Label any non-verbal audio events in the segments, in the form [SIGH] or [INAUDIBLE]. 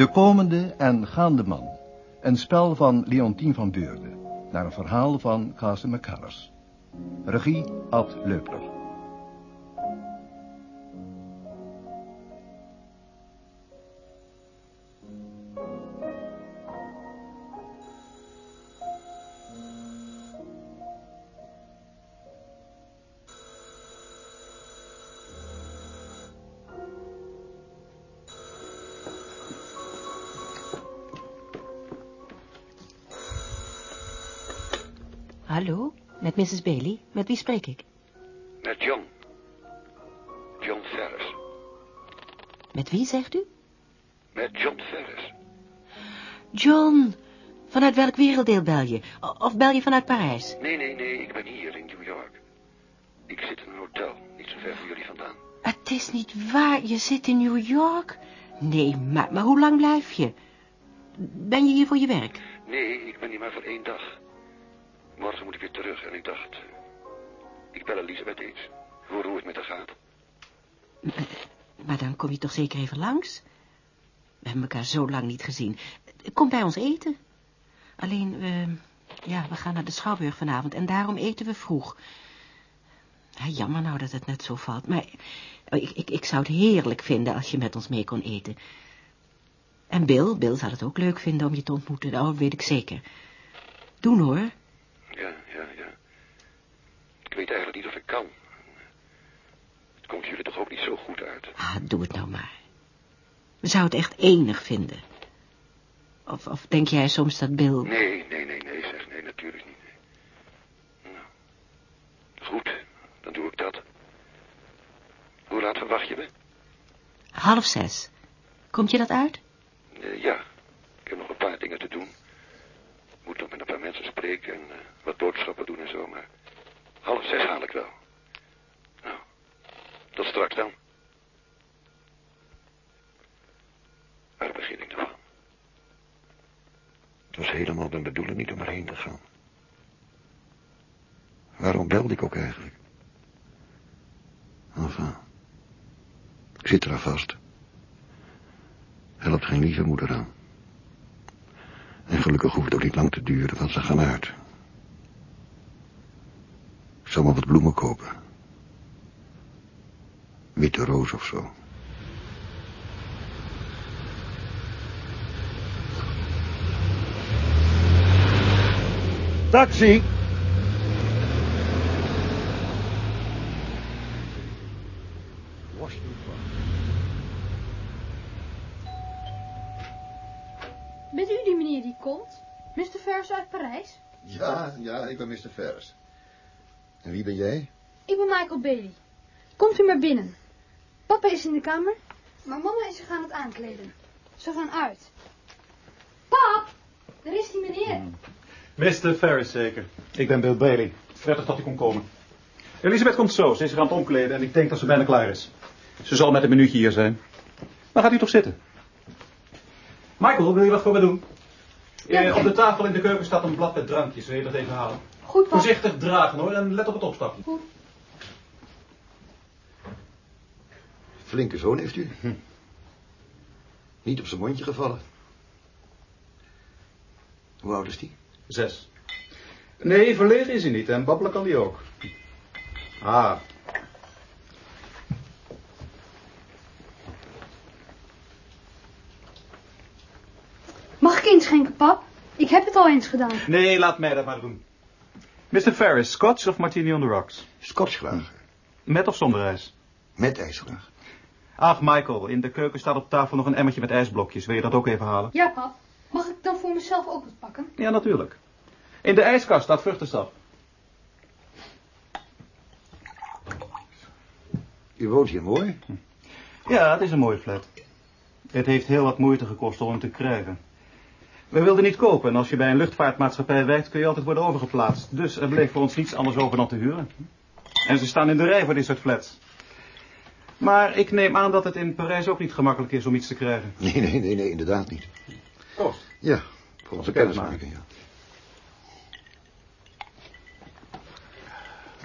De komende en gaande man. Een spel van Leontien van Beurden. Naar een verhaal van Carsten McCullers. Regie Ad Leupler. Hallo, met Mrs. Bailey. Met wie spreek ik? Met John. John Ferris. Met wie, zegt u? Met John Ferris. John. Vanuit welk werelddeel bel je? Of bel je vanuit Parijs? Nee, nee, nee, ik ben hier in New York. Ik zit in een hotel, niet zo ver van jullie vandaan. Het is niet waar, je zit in New York? Nee, maar, maar hoe lang blijf je? Ben je hier voor je werk? Nee, ik ben hier maar voor één dag. Morgen moet ik weer terug en ik dacht... Ik bel Elisabeth eens. Hoor hoe het met haar gaat. [LAUGHS] Maar dan kom je toch zeker even langs? We hebben elkaar zo lang niet gezien. Kom bij ons eten. Alleen, eh, ja, we gaan naar de Schouwburg vanavond en daarom eten we vroeg. Ja, jammer nou dat het net zo valt, maar ik, ik, ik zou het heerlijk vinden als je met ons mee kon eten. En Bill, Bill zou het ook leuk vinden om je te ontmoeten, dat weet ik zeker. Doen hoor. Ja, ja, ja. Ik weet eigenlijk niet of ik kan. Het komt jullie toch ook niet zo goed uit. Ah, doe het nou maar. We zouden het echt enig vinden. Of, of denk jij soms dat Bill... Nee, nee, nee, nee, zeg. Nee, natuurlijk niet. nee. Nou. Goed, dan doe ik dat. Hoe laat verwacht je me? Half zes. Komt je dat uit? Eh, ja, ik heb nog een paar dingen te doen. Moet nog met een paar mensen spreken en eh, wat boodschappen doen en zo, maar half zes haal ik wel. Nou, tot straks dan. Waar begin ik ervan? Het was helemaal mijn bedoeling niet om erheen te gaan. Waarom belde ik ook eigenlijk? Enfin, ik zit er aan vast. Helpt geen lieve moeder aan. En gelukkig hoeft het ook niet lang te duren, want ze gaan uit. Ik zal maar wat bloemen kopen. Witte roos of zo. Taxi! Bent u die meneer die komt? Mr. Vers uit Parijs? Ja, ja, ik ben Mr. Ferris. En wie ben jij? Ik ben Michael Bailey. Komt u maar binnen. Papa is in de kamer, maar mama en ze gaan het aankleden. Ze gaan uit. Pap, daar is die meneer. Mr. Ferris zeker. Ik ben Bill Bailey. Prettig dat u kon komen. Elisabeth komt zo. Ze is zich aan het omkleden en ik denk dat ze bijna klaar is. Ze zal met een minuutje hier zijn. Maar gaat u toch zitten? Michael, wil je wat voor me doen? Ja, Eh, ja. op de tafel in de keuken staat een blad met drankjes. Wil je dat even halen? Goed, pap. Voorzichtig dragen hoor en let op het opstapje. Goed. Flinke zoon heeft u. Niet op zijn mondje gevallen. Hoe oud is die? Zes. Nee, verlegen is hij niet en babbelen kan hij ook. Ah, Mag ik inschenken, pap? Ik heb het al eens gedaan. nee, laat mij dat maar doen. Mr. Ferris, Scotch of Martini on the Rocks? Scotch graag. Met of zonder ijs? Met ijs graag. Ach, Michael, in de keuken staat op tafel nog een emmertje met ijsblokjes. Wil je dat ook even halen? Ja, pap. Mag ik dan voor mezelf ook wat pakken? Ja, natuurlijk. In de ijskast staat vruchtensap. U woont hier mooi. Ja, het is een mooie flat. Het heeft heel wat moeite gekost om hem te krijgen. We wilden niet kopen en als je bij een luchtvaartmaatschappij werkt kun je altijd worden overgeplaatst. Dus er bleef voor ons niets anders over dan te huren. En ze staan in de rij voor dit soort flats. Maar ik neem aan dat het in Parijs ook niet gemakkelijk is om iets te krijgen. Nee, nee, nee, nee, inderdaad niet. Kost. Ja, voor onze kennismaking, ja.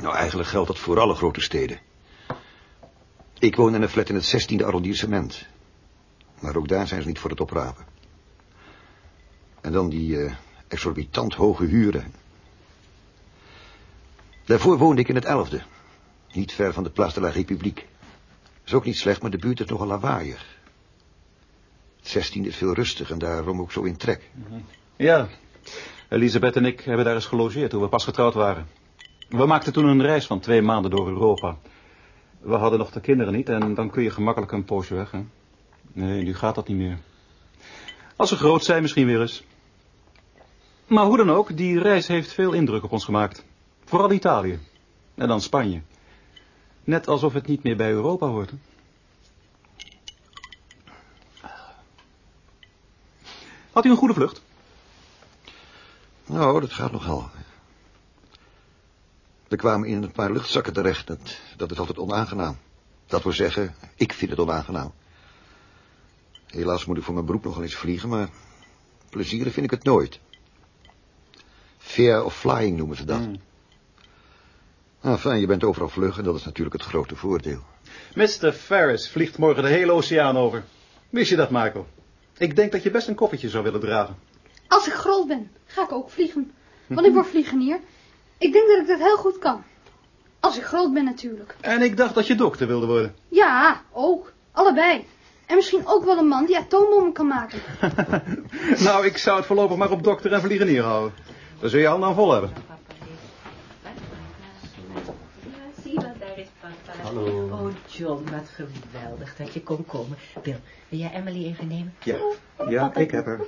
Nou, eigenlijk geldt dat voor alle grote steden. Ik woon in een flat in het 16e arrondissement. Maar ook daar zijn ze niet voor het oprapen. En dan die uh, exorbitant hoge huren. Daarvoor woonde ik in het elfde. Niet ver van de Place de la République. Is ook niet slecht, maar de buurt is nogal lawaaiig. Het zestien is veel rustig en daarom ook zo in trek. Ja, Elisabeth en ik hebben daar eens gelogeerd toen we pas getrouwd waren. We maakten toen een reis van twee maanden door Europa. We hadden nog de kinderen niet en dan kun je gemakkelijk een poosje weg, hè? Nee, nu gaat dat niet meer. Als ze groot zijn, misschien weer eens. Maar hoe dan ook, die reis heeft veel indruk op ons gemaakt. Vooral Italië. En dan Spanje. Net alsof het niet meer bij Europa hoort. Hè? Had u een goede vlucht? Nou, dat gaat nogal. We kwamen in een paar luchtzakken terecht. Dat, is altijd onaangenaam. Dat wil zeggen, ik vind het onaangenaam. Helaas moet ik voor mijn beroep nogal eens vliegen, maar plezierig vind ik het nooit. Fear of flying noemen ze dat. Mm. Nou, fijn, je bent overal vlug en dat is natuurlijk het grote voordeel. Mr. Ferris vliegt morgen de hele oceaan over. Wist je dat, Michael? Ik denk dat je best een koffertje zou willen dragen. Als ik groot ben, ga ik ook vliegen. Want ik word vliegenier. Ik denk dat ik dat heel goed kan. Als ik groot ben natuurlijk. En ik dacht dat je dokter wilde worden. Ja, ook. Allebei. En misschien ook wel een man die atoombommen kan maken. [LAUGHS] nou, ik zou het voorlopig maar op dokter en vliegenier houden. Dan zul je handen aan vol hebben. Hallo. Oh, John, wat geweldig dat je kon komen. Bill, wil jij Emily even nemen? Ja, ja ik heb haar.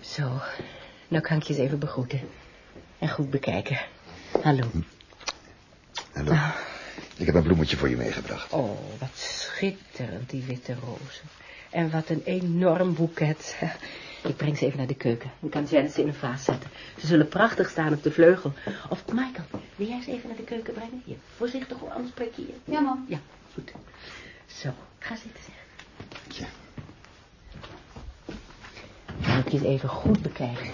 Zo, nou kan ik je eens even begroeten. En goed bekijken. Hallo. Hallo. Ah. Ik heb een bloemetje voor je meegebracht. Oh, wat schitterend, die witte rozen. En wat een enorm boeket. Ik breng ze even naar de keuken. Dan kan Janice ze in een vaas zetten. Ze zullen prachtig staan op de vleugel. Of Michael, wil jij ze even naar de keuken brengen? Hier, voorzichtig hoor, anders spreek je hier. Ja, mam. Ja, goed. Zo, ga zitten zeg. Ja. Dan moet je eens even goed bekijken.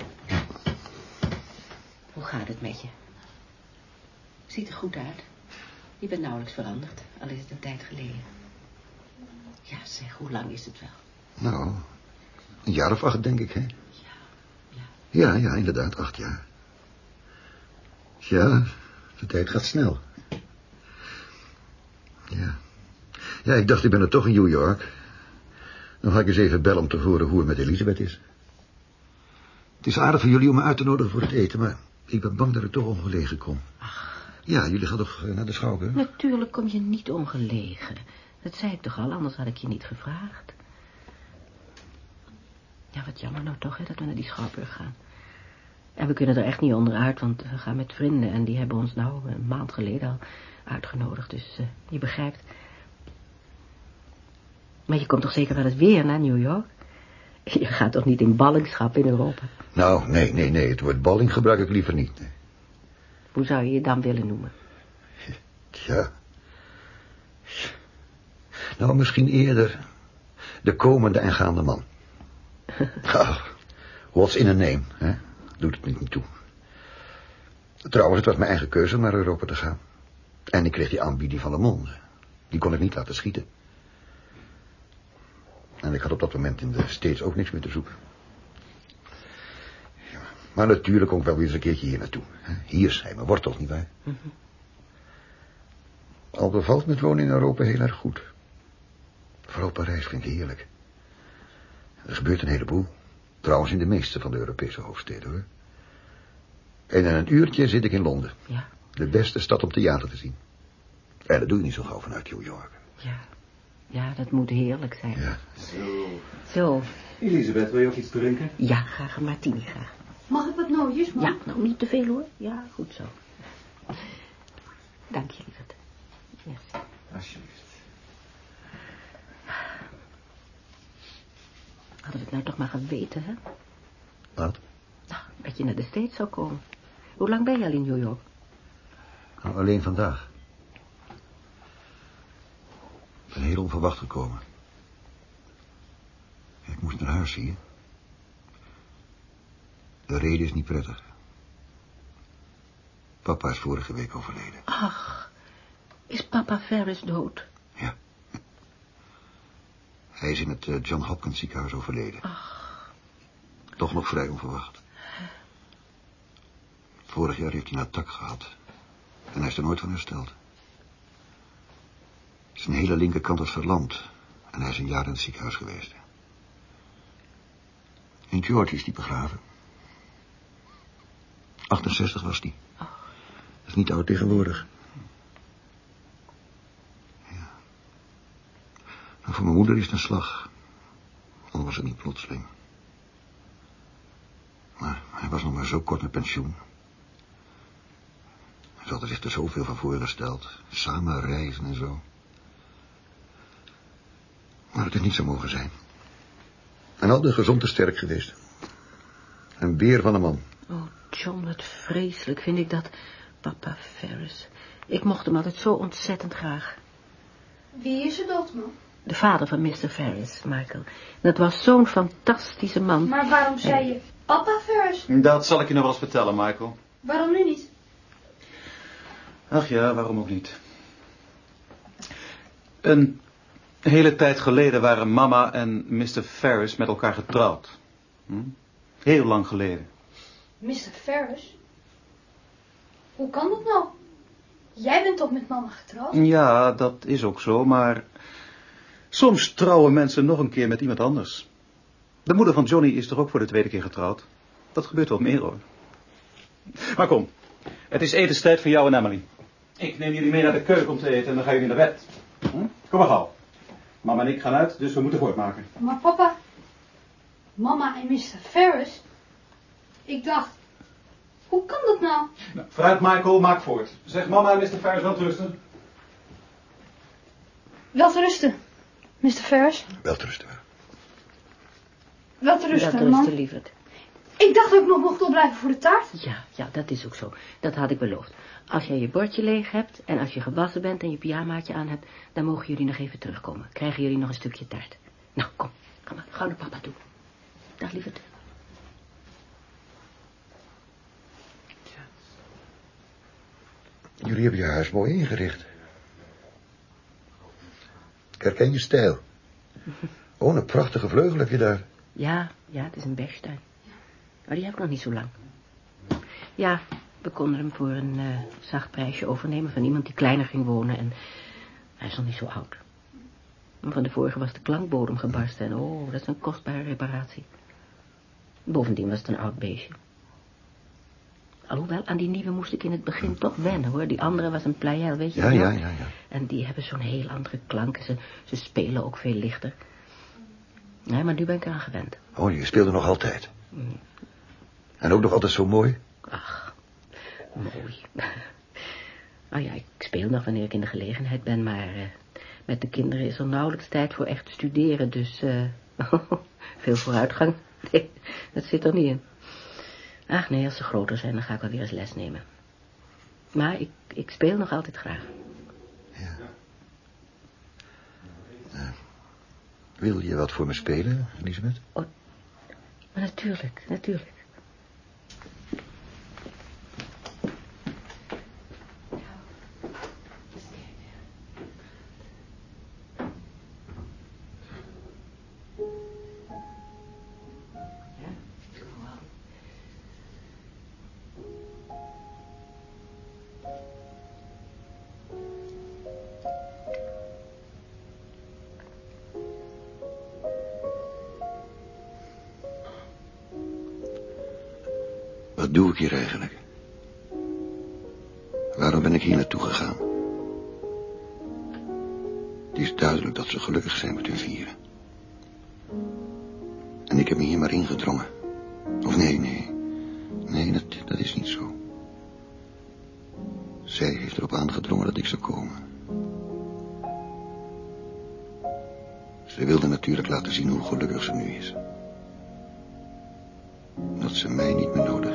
Hoe gaat het met je? Ziet er goed uit. Je bent nauwelijks veranderd, al is het een tijd geleden. Ja, zeg, hoe lang is het wel? Nou, een jaar of acht, denk ik, hè? Ja, ja. Ja, ja, inderdaad, acht jaar. Ja, de tijd gaat snel. Ja. Ja, ik dacht, ik ben er toch in New York. Dan ga ik eens even bellen om te horen hoe het met Elisabeth is. Het is aardig van jullie om me uit te nodigen voor het eten, maar ik ben bang dat ik toch ongelegen kom. Ach. Ja, jullie gaan toch eh, naar de schouwburg? Natuurlijk kom je niet ongelegen. Dat zei ik toch al, anders had ik je niet gevraagd. Ja, wat jammer nou toch, hè, dat we naar die schouwburg gaan. En we kunnen er echt niet onderuit, want we gaan met vrienden... en die hebben ons nou een maand geleden al uitgenodigd. Dus uh, je begrijpt. Maar je komt toch zeker wel eens weer naar New York? [LAUGHS] Je gaat toch niet in ballingschap in Europa? Nou, nee, nee, nee. Het woord balling gebruik ik liever niet. Hoe zou je je dan willen noemen? Ja. Nou, misschien eerder de komende en gaande man. Oh, what's in a name, hè? Doet het niet toe. Trouwens, het was mijn eigen keuze om naar Europa te gaan. En ik kreeg die aanbieding van de Monde. Die kon ik niet laten schieten. En ik had op dat moment in de States ook niks meer te zoeken. Ja, maar natuurlijk ook wel weer eens een keertje hier naartoe. Hier zijn mijn wortels, nietwaar? Mm -hmm. Al bevalt met wonen in Europa heel erg goed. Vooral Parijs vind ik heerlijk. Er gebeurt een heleboel. Trouwens in de meeste van de Europese hoofdsteden, hoor. En in een uurtje zit ik in Londen. Ja. De beste stad om theater te zien. En dat doe je niet zo gauw vanuit New York. Ja. Ja, dat moet heerlijk zijn. Ja. Zo. Zo. Elisabeth, wil je ook iets drinken? Ja, graag een martini, graag. Mag ik wat nootjes, man? Ja, nou niet te veel hoor. Ja, goed zo. Dank je, lieverd. Merci. Alsjeblieft. Hadden we het nou toch maar geweten, hè? Wat? Nou, dat je naar de States zou komen. Hoe lang ben je al in New York? Nou, alleen vandaag. Ik ben heel onverwacht gekomen. Ik moest naar huis, zie je. De reden is niet prettig. Papa is vorige week overleden. Ach, is papa Ferris dood? Hij is in het eh, John Hopkins ziekenhuis overleden. Toch nog vrij onverwacht. Vorig jaar heeft hij een attack gehad. En hij is er nooit van hersteld. Zijn hele linkerkant is verlamd. En hij is een jaar in het ziekenhuis geweest. En George is die begraven. 68 was die. Dat is niet oud tegenwoordig. Voor mijn moeder is het een slag. Al was het niet plotseling. Maar hij was nog maar zo kort met pensioen. Ze hadden zich er zoveel van voorgesteld. Samen reizen en zo. Maar het is niet zo mogen zijn. En altijd gezond en sterk geweest. Een beer van een man. Oh, John, wat vreselijk vind ik dat. Papa Ferris. Ik mocht hem altijd zo ontzettend graag. Wie is er doodman? De vader van Mr. Ferris, Michael. Dat was zo'n fantastische man. Maar waarom zei je papa Ferris? Dat zal ik je nog wel eens vertellen, Michael. Waarom nu niet? Ach ja, waarom ook niet. Een hele tijd geleden waren mama en Mr. Ferris met elkaar getrouwd. Hm? Heel lang geleden. Mr. Ferris? Hoe kan dat nou? Jij bent toch met mama getrouwd? Ja, dat is ook zo, maar soms trouwen mensen nog een keer met iemand anders. De moeder van Johnny is toch ook voor de tweede keer getrouwd? Dat gebeurt wel meer hoor. Maar kom, het is etenstijd voor jou en Emily. Ik neem jullie mee naar de keuken om te eten en dan gaan jullie naar bed. Hm? Kom maar gauw. Mama en ik gaan uit, dus we moeten voortmaken. Maar papa, mama en Mr. Ferris? Ik dacht, hoe kan dat nou? Nou, vooruit Michael, maak voort. Zeg mama en Mr. Ferris wel rusten. Wel te rusten, Mr. Ferris. Wel te rusten. Wel te rusten, dat man. rustte, lieverd. Ik dacht dat ik nog mocht opblijven voor de taart. Ja, ja, dat is ook zo. Dat had ik beloofd. Als jij je bordje leeg hebt en als je gewassen bent en je pyjamaatje aan hebt, dan mogen jullie nog even terugkomen. Krijgen jullie nog een stukje taart. Nou, kom. Kom maar, gauw naar papa toe. Dag, lieverd. Jullie hebben je huis mooi ingericht. Herken je stijl. Oh, een prachtige vleugel heb je daar. Ja, ja, het is een bergtuin. Maar die heb ik nog niet zo lang. Ja, we konden hem voor een eh, zacht prijsje overnemen van iemand die kleiner ging wonen en hij is nog niet zo oud. Van de vorige was de klankbodem gebarsten en oh, dat is een kostbare reparatie. Bovendien was het een oud beestje. Alhoewel, aan die nieuwe moest ik in het begin toch wennen, hoor. Die andere was een pleiel, weet je Ja, wel? ja, ja, ja. En die hebben zo'n heel andere klank. Ze, ze spelen ook veel lichter. Nee, maar nu ben ik eraan gewend. Oh, je speelde nog altijd. En ook nog altijd zo mooi. Ach, mooi. Nou ja, ik speel nog wanneer ik in de gelegenheid ben, maar eh, met de kinderen is er nauwelijks tijd voor echt studeren, dus eh, [LAUGHS] veel vooruitgang, nee, dat zit er niet in. Ach nee, als ze groter zijn, dan ga ik wel weer eens les nemen. Maar ik, ik speel nog altijd graag. Ja. Eh, wil je wat voor me spelen, Elisabeth? Maar natuurlijk, natuurlijk. Wat doe ik hier eigenlijk? Waarom ben ik hier naartoe gegaan? Het is duidelijk dat ze gelukkig zijn met hun vieren. En ik heb me hier maar ingedrongen. Of nee, nee. Nee, dat, dat is niet zo. Zij heeft erop aangedrongen dat ik zou komen. Ze wilde natuurlijk laten zien hoe gelukkig ze nu is. Dat ze mij niet meer nodig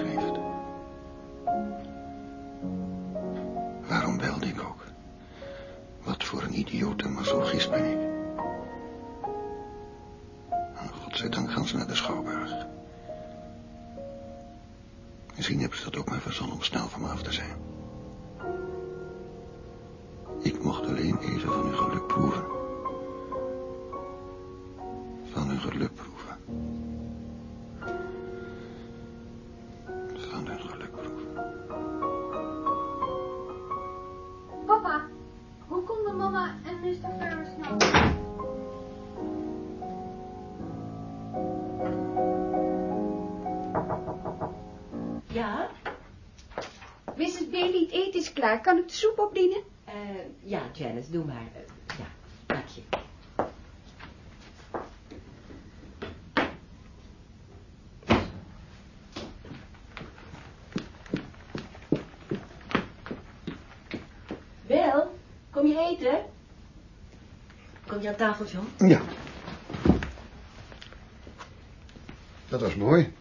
Naar de Schouwburg. Misschien hebben ze dat ook maar verzonnen om snel van me af te zijn. Ik mocht alleen even van hun geluk proeven. Klaar. Kan ik de soep opdienen? Eh, ja, Janice, doe maar. Eh, ja, dank je. Bill, kom je eten? Kom je aan tafel, John? Ja. Dat was mooi.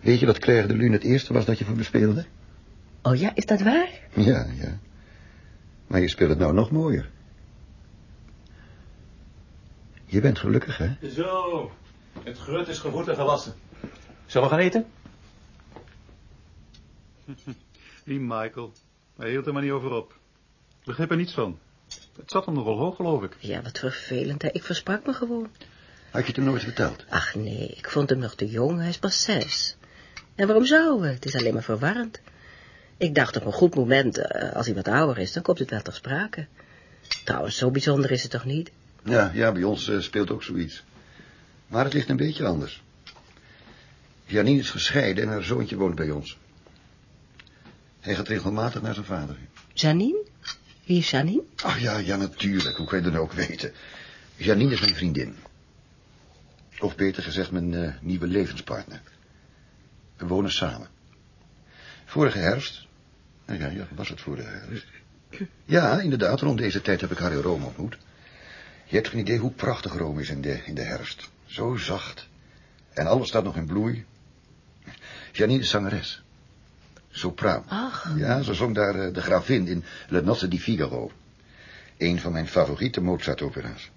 Weet je dat Claire de Lune het eerste was dat je voor me speelde? Oh ja, is dat waar? Ja, ja. Maar je speelt het nou nog mooier. Je bent gelukkig, hè? Zo, het grut is gevoed en gewassen. Zullen we gaan eten? [LAUGHS] Die Michael. Hij hield er maar niet over op. Ik begreep er niets van. Het zat hem nogal hoog, geloof ik. Ja, wat vervelend, hè. Ik versprak me gewoon. Had je het hem nooit verteld? Ach nee, ik vond hem nog te jong, hij is pas zes. En waarom zou we? Het is alleen maar verwarrend. Ik dacht op een goed moment, eh, als hij wat ouder is, dan komt het wel ter sprake. Trouwens, zo bijzonder is het toch niet? Ja, ja, bij ons eh, speelt ook zoiets. Maar het ligt een beetje anders. Janine is gescheiden en haar zoontje woont bij ons. Hij gaat regelmatig naar zijn vader. Janine? Wie is Janine? Ach ja, ja, natuurlijk. Hoe kan je dat nou ook weten? Janine is mijn vriendin. Of beter gezegd, mijn eh, nieuwe levenspartner. We wonen samen. Vorige herfst... Nou ja, ja, was het vorige herfst? Ja, inderdaad, rond deze tijd heb ik haar in Rome ontmoet. Je hebt geen idee hoe prachtig Rome is in de, in de herfst. Zo zacht. En alles staat nog in bloei. Janine is zangeres. Sopraan. Ach. Ja, ze zong daar eh, de gravin in Le Nozze di Figaro. Een van mijn favoriete Mozart-opera's.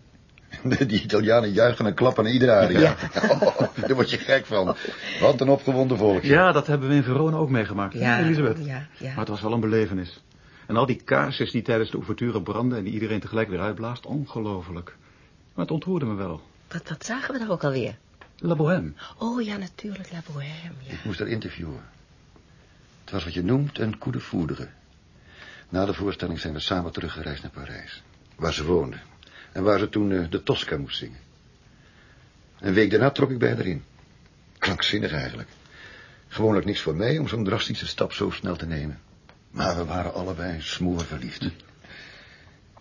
[LAUGHS] Die Italianen juichen en klappen naar iedere aria. [LAUGHS] Oh, daar word je gek van. Wat een opgewonden volkje. Ja, dat hebben we in Verona ook meegemaakt. Ja, Elisabeth. ja, ja. Maar het was wel een belevenis. En al die kaarsjes die tijdens de ouverture branden en die iedereen tegelijk weer uitblaast, ongelooflijk. Maar het ontroerde me wel. Wat, wat zagen we daar ook alweer? La Bohème. Oh ja, natuurlijk, La Bohème, ja. Ik moest haar interviewen. Het was wat je noemt een coup de foudre. Na de voorstelling zijn we samen teruggereisd naar Parijs. Waar ze woonde. En waar ze toen eh, de Tosca moest zingen. Een week daarna trok ik bij haar in. Krankzinnig eigenlijk. Gewoonlijk niks voor mij om zo'n drastische stap zo snel te nemen. Maar we waren allebei smoor verliefd.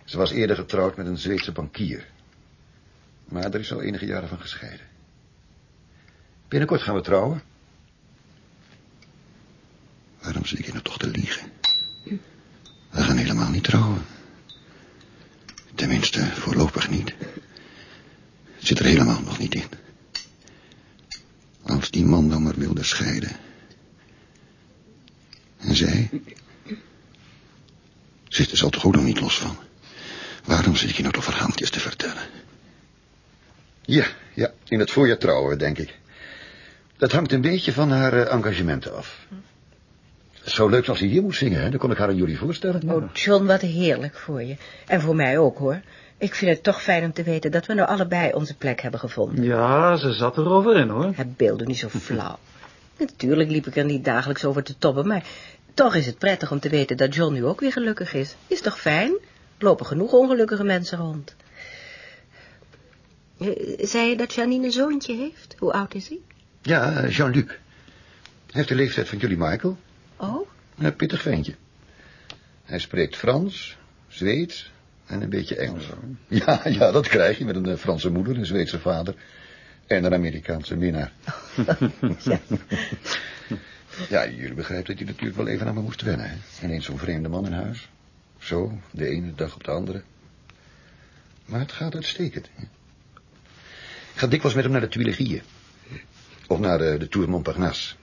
Ze was eerder getrouwd met een Zweedse bankier. Maar er is al enige jaren van gescheiden. Binnenkort gaan we trouwen. Waarom zit ik nou toch te liegen? We gaan helemaal niet trouwen. Tenminste, voorlopig niet. Het zit er helemaal nog niet in. Als die man dan maar wilde scheiden. En zij? Zit er zal toch ook nog niet los van? Waarom zit ik je nou toch verhaaltjes te vertellen? Ja, ja, in het voorjaar trouwen we, denk ik. Dat hangt een beetje van haar eh, engagementen af. Zo leuk als ze hier moet zingen, hè? Dan kon ik haar aan jullie voorstellen. Oh, John, wat heerlijk voor je. En voor mij ook, hoor. Ik vind het toch fijn om te weten dat we nou allebei onze plek hebben gevonden. Ja, ze zat erover in, hoor. Het beeld niet zo flauw. [LAUGHS] Natuurlijk liep ik er niet dagelijks over te toppen, maar toch is het prettig om te weten dat John nu ook weer gelukkig is. Is toch fijn? Er lopen genoeg ongelukkige mensen rond. Eh, Zei je dat Janine een zoontje heeft? Hoe oud is hij? Ja, Jean-Luc. Hij heeft de leeftijd van jullie Michael. Oh, Een pittig ventje. Hij spreekt Frans, Zweeds en een beetje Engels. [LAUGHS] Ja, ja, dat krijg je met een eh, Franse moeder, een Zweedse vader en een Amerikaanse minnaar. [LAUGHS] ja. [LAUGHS] Ja, jullie begrijpen dat hij natuurlijk wel even aan me moest wennen, hè? Ineens zo'n vreemde man in huis. Zo, de ene dag op de andere. Maar het gaat uitstekend. hè. Ik ga dikwijls met hem naar de Tuileries. Of naar de, de Tour Montparnasse.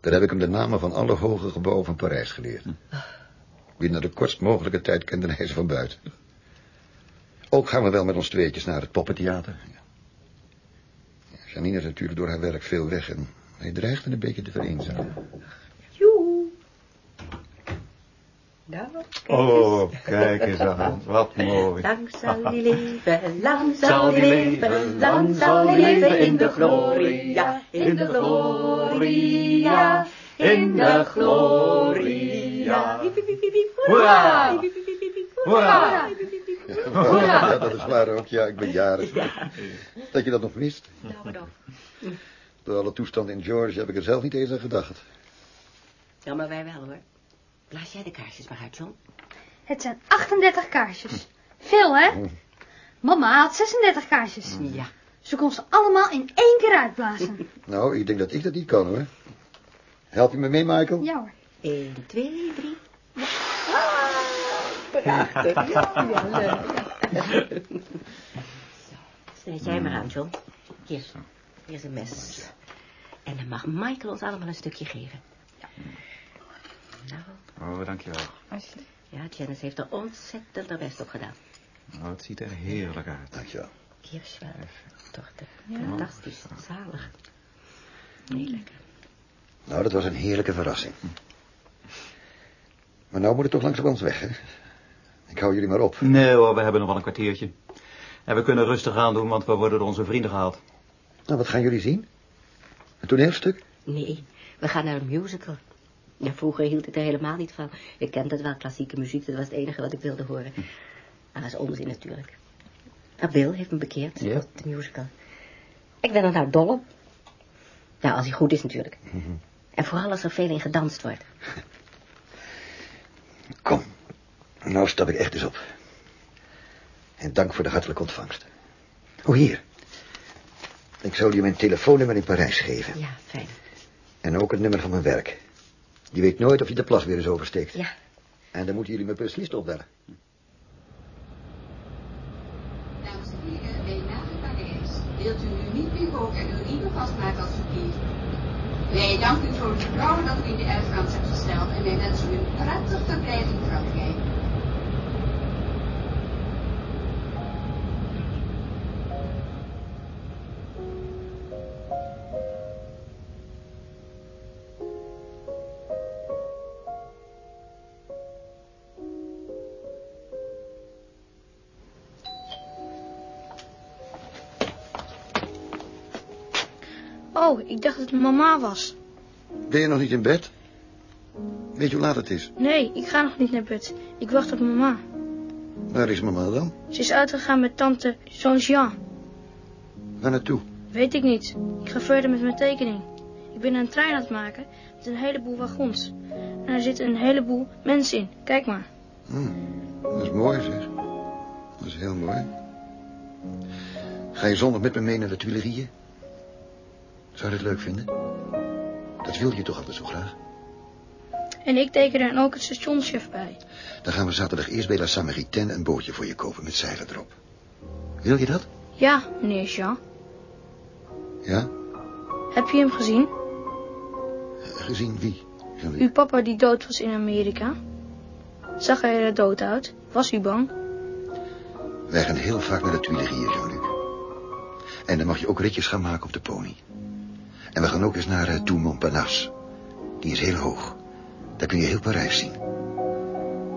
Daar heb ik hem de namen van alle hoge gebouwen van Parijs geleerd. Binnen de kortst mogelijke tijd kende hij ze van buiten. Ook gaan we wel met ons tweetjes naar het poppentheater. Ja, Janine is natuurlijk door haar werk veel weg en hij dreigt een beetje te vereenzamen. joe. Oh, kijk eens aan. Wat mooi. lang zal die leven, lang zal die leven, lang zal die leven in de gloria, in de gloria, in de gloria. Hoera! Hoera! Ja, dat is waar ook. Ja, ik ben jarig. Dat je dat nog wist. Nou, maar dan. Door alle toestand in George heb ik er zelf niet eens aan gedacht. Ja, maar wij wel hoor. Blaas jij de kaarsjes maar uit, John. Het zijn 38 kaarsjes. Veel, hè? Mama had 36 kaarsjes. Ja. Ze kon ze allemaal in één keer uitblazen. Nou, ik denk dat ik dat niet kan, hoor. Help je me mee, Michael? Ja hoor. 1, 2, 3. Ja. Ah, prachtig. Ja, ja, leuk. Zo, snijd jij maar aan, John. Hier, hier is een mes. En dan mag Michael ons allemaal een stukje geven. Ja. Nou, Oh, dankjewel. ja, Janice heeft er ontzettend haar best op gedaan. Oh, het ziet er heerlijk uit. Dankjewel. Kirschwel, torte. Fantastisch, zalig. Heel lekker. Nou, dat was een heerlijke verrassing. Maar nou moet het toch langzamerhand weg, hè? Ik hou jullie maar op. Nee hoor, we hebben nog wel een kwartiertje. En we kunnen rustig aan doen, want we worden door onze vrienden gehaald. Nou, wat gaan jullie zien? Een toneelstuk? Nee, we gaan naar een musical. Ja, vroeger hield ik er helemaal niet van. Ik kende het wel, klassieke muziek, dat was het enige wat ik wilde horen. Maar dat is onzin natuurlijk. Maar Bill heeft me bekeerd, Ja? tot de musical. Ik ben er nou dol op. Nou, als hij goed is natuurlijk. En vooral als er veel in gedanst wordt. [LAUGHS] Kom, nou stap ik echt eens op. En dank voor de hartelijke ontvangst. Oh, hier. Ik zal je mijn telefoonnummer in Parijs geven. Ja, fijn. En ook het nummer van mijn werk. Je weet nooit of je de plas weer eens oversteekt. Ja, En dan moeten jullie me beslist opbellen. Dames en heren, naderen Parijs. Wilt u nu niet meer hoog en uw riemen vastmaken alsjeblieft? Wij danken u voor het vertrouwen dat u in de France hebt gesteld en wij wensen u een prettig verblijf in Frankrijk. Ik dacht dat het mama was. Ben je nog niet in bed? Weet je hoe laat het is? Nee, ik ga nog niet naar bed. Ik wacht op mama. Waar is mama dan? Ze is uitgegaan met tante Jean-Jean. Waar naartoe? Weet ik niet. Ik ga verder met mijn tekening. Ik ben een trein aan het maken met een heleboel wagons. En er zitten een heleboel mensen in. Kijk maar. Hm, dat is mooi, zeg. Dat is heel mooi. Ga je zondag met me mee naar de Tuilerieën? Zou je dat leuk vinden? Dat wil je toch altijd zo graag? En ik teken er ook het stationschef bij. Dan gaan we zaterdag eerst bij La Samaritaine een bootje voor je kopen met zeilen erop. Wil je dat? Ja, meneer Jean. Ja? Heb je hem gezien? Gezien wie? Uw papa die dood was in Amerika. Zag hij er dood uit? Was u bang? Wij gaan heel vaak naar de Tuilerieën, Jean-Luc. En dan mag je ook ritjes gaan maken op de pony. En we gaan ook eens naar uh, Tour Montparnasse. Die is heel hoog. Daar kun je heel Parijs zien.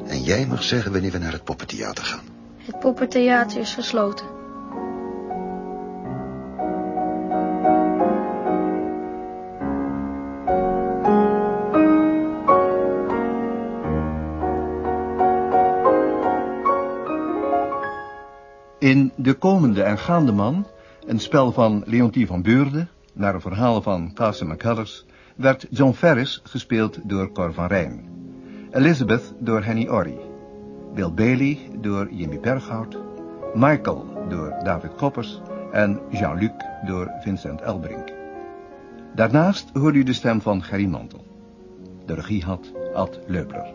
En jij mag zeggen wanneer we naar het poppentheater gaan. Het poppentheater is gesloten. In De Komende en Gaande Man, een spel van Leontien van Beurde, naar een verhaal van Carson McCullers, werd John Ferris gespeeld door Cor van Rijn. Elizabeth door Henny Orry. Bill Bailey door Jimmy Berghout. Michael door David Koppers en Jean-Luc door Vincent Elbrink. Daarnaast hoorde u de stem van Gerry Mantel. De regie had Ad Leupler.